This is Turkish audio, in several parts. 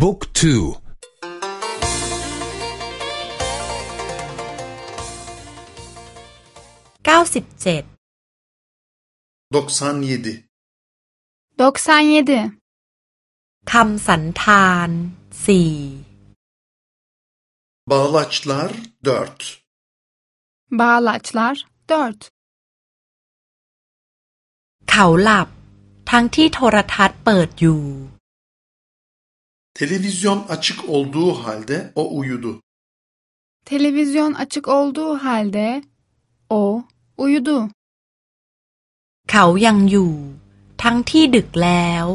บุ๊กทูเก้าสิบเจ็ดดอกซานยดดอกซานยดคำสันธานสี่บาลาชลาร์ดอร์ตบาลาชลาร์ดอร์ตเขาหลับทั้งที่โทรทัศน์เปิดอยู่ Televizyon açık olduğu halde o uyudu. Televizyon açık olduğu halde o uyudu. เขายังอยู่ ทั้งที่ดึกแล้ว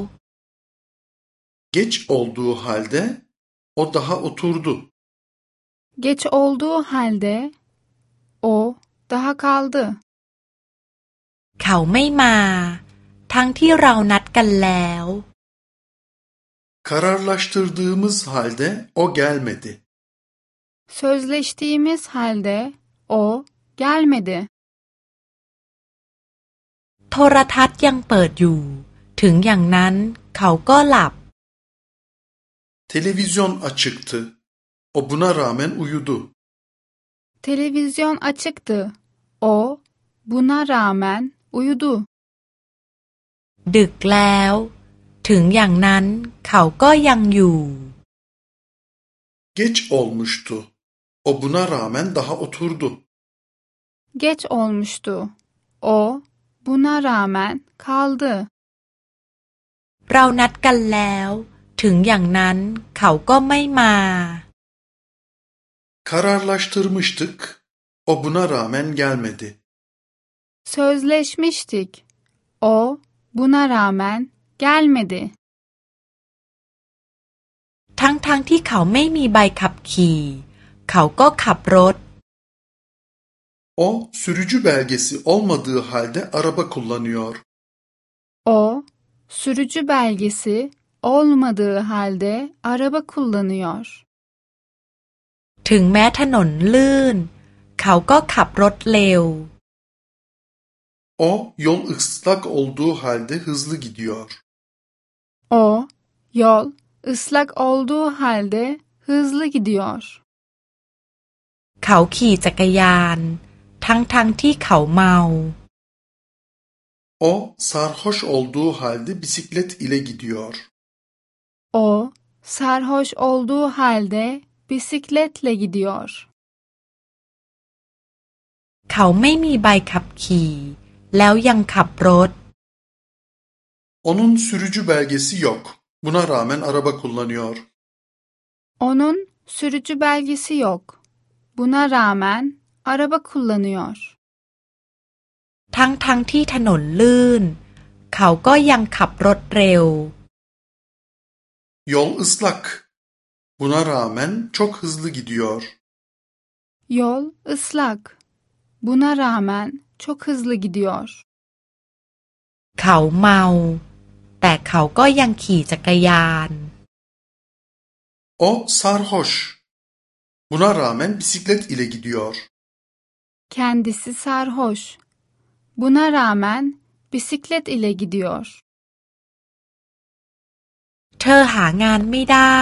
Geç olduğu halde o daha oturdu. Geç olduğu halde o daha kaldı. เขาไม่มา ทั้งที่เรานัดกันแล้ว Kararlaştırdığımız halde o gelmedi. Sözleştiğimiz halde o gelmedi. โทรทัศน์ยังเปิดอยู่ ถึงอย่างนั้นเขาก็หลับ Televizyon açıktı. O buna rağmen uyudu. Televizyon açıktı. O buna rağmen uyudu. ดึกแล้ว ถึงอย่างนั้นเขาก็ยังอยู่ Geç olmuştu. O buna rağmen daha oturdu. Geç olmuştu. O buna rağmen kaldı. เรานัดกันแล้ว ถึงอย่างนั้นเขาก็ไม่มา Kararlaştırmıştık. O buna rağmen gelmedi. Sözleşmiştik. O buna rağmen gelmedi. ทั้งๆทที่เขาไม่มีใบขับขี่ เขาก็ขับรถ O sürücü belgesi olmadığı halde araba kullanıyor. O sürücü belgesi olmadığı halde araba kullanıyor. ถึงแม้ถนนลื่น เขาก็ขับรถเร็ว O yol ıslak olduğu halde hızlı gidiyor. O yol ıslak olduğu halde hızlı gidiyor. เขาขี่จักรยาน ทั้งๆทที่เขาเมา O sarhoş olduğu halde bisiklet ile gidiyor. O sarhoş olduğu halde bisikletle gidiyor. เขาไม่มีใบขับขี่ แล้วยังขับรถ Onun sürücü belgesi yok. Buna rağmen araba kullanıyor. Onun sürücü belgesi yok. Buna rağmen araba kullanıyor. ทั้งๆทที่ถนนลื่น เขาก็ยังขับรถเร็ว Yol ıslak. Buna rağmen çok hızlı gidiyor. Yol ıslak. Buna rağmen çok hızlı gidiyor. เขาเมา แต่เขาก็ยังขี่จักรยาน O sarhoş. Buna rağmen bisiklet ile gidiyor. Kendisi sarhoş. Buna rağmen bisiklet ile gidiyor. เธอหางานไม่ได้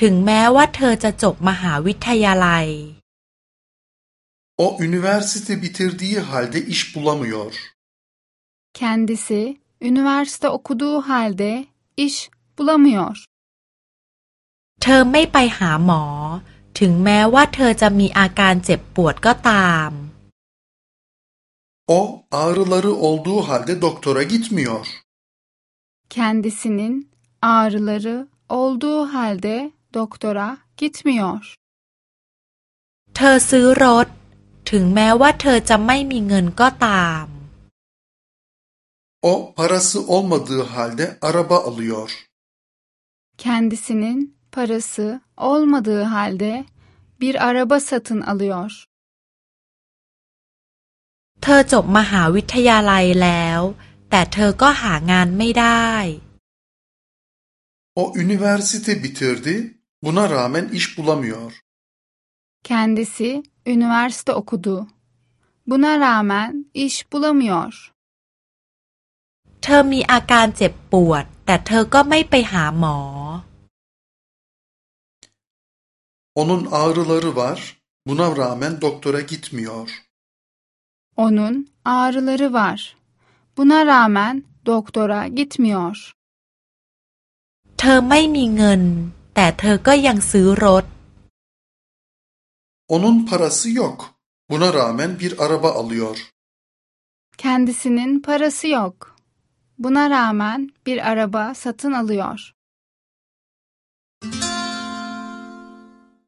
ถึงแม้ว่าเธอจะจบมหาวิทยาลัย O üniversite bitirdiği halde iş bulamıyor. Kendisi üniversite okuduğu halde iş bulamıyor. เธอไม่ไปหาหมอ ถึงแม้ว่าเธอจะมีอาการเจ็บปวดก็ตาม O ağrıları olduğu halde doktora gitmiyor. Kendisinin ağrıları olduğu halde doktora gitmiyor. เธอซื้อรถ ถึงแม้ว่าเธอจะไม่มีเงินก็ตาม O parası olmadığı halde araba alıyor. Kendisinin parası olmadığı halde bir araba satın alıyor. เธอจบมหาวิทยาลัยแล้ว แต่เธอก็หางานไม่ได้ O üniversite bitirdi. Buna rağmen iş bulamıyor. Kendisi üniversite okudu. Buna rağmen iş bulamıyor. เธอมีอาการเจ็บปวด แต่เธอก็ไม่ไปหาหมอ Onun ağrıları var, buna rağmen doktora gitmiyor. Onun ağrıları var. Buna rağmen doktora gitmiyor. เธอไม่มีเงิน แต่เธอก็ยังซื้อรถ Onun parası yok, buna rağmen bir araba alıyor. Kendisinin parası yok. Buna rağmen bir araba satın alıyor.